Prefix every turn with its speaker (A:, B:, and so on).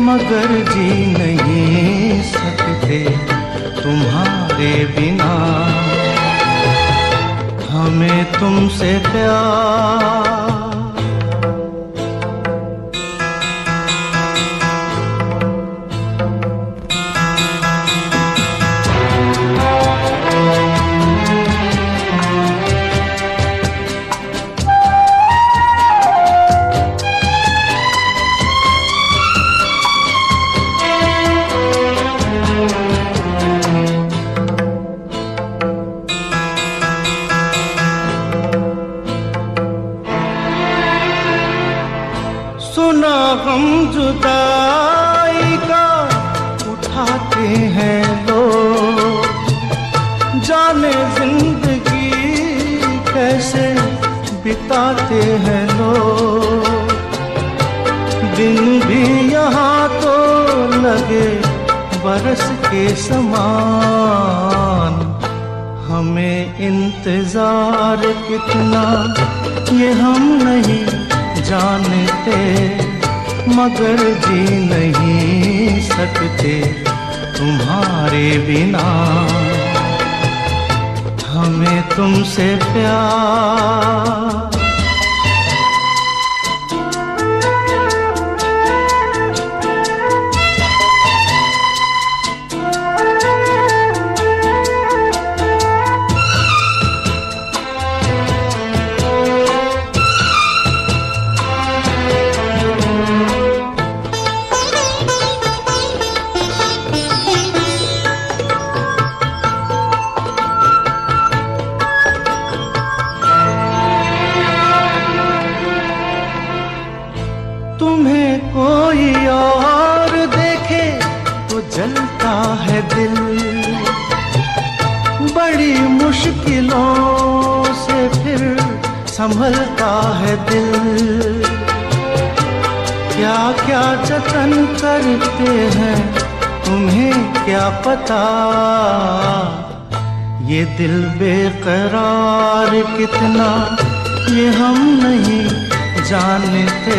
A: मगर जी नहीं सकते तुम्हारे बिना। हमें तुमसे प्यार हम जुदाई का उठाते हैं लोग। जाने ज़िंदगी कैसे बिताते हैं लोग। दिन भी यहाँ तो लगे बरस के समान। हमें इंतज़ार कितना, ये हम नहीं जानते। मगर जी नहीं सकते तुम्हारे बिना। हमें तुमसे प्यार तुम्हें कोई और देखे तो जलता है दिल। बड़ी मुश्किलों से फिर संभलता है दिल। क्या क्या जतन करते हैं, तुम्हें क्या पता? ये दिल बेकरार कितना, ये हम नहीं जानते।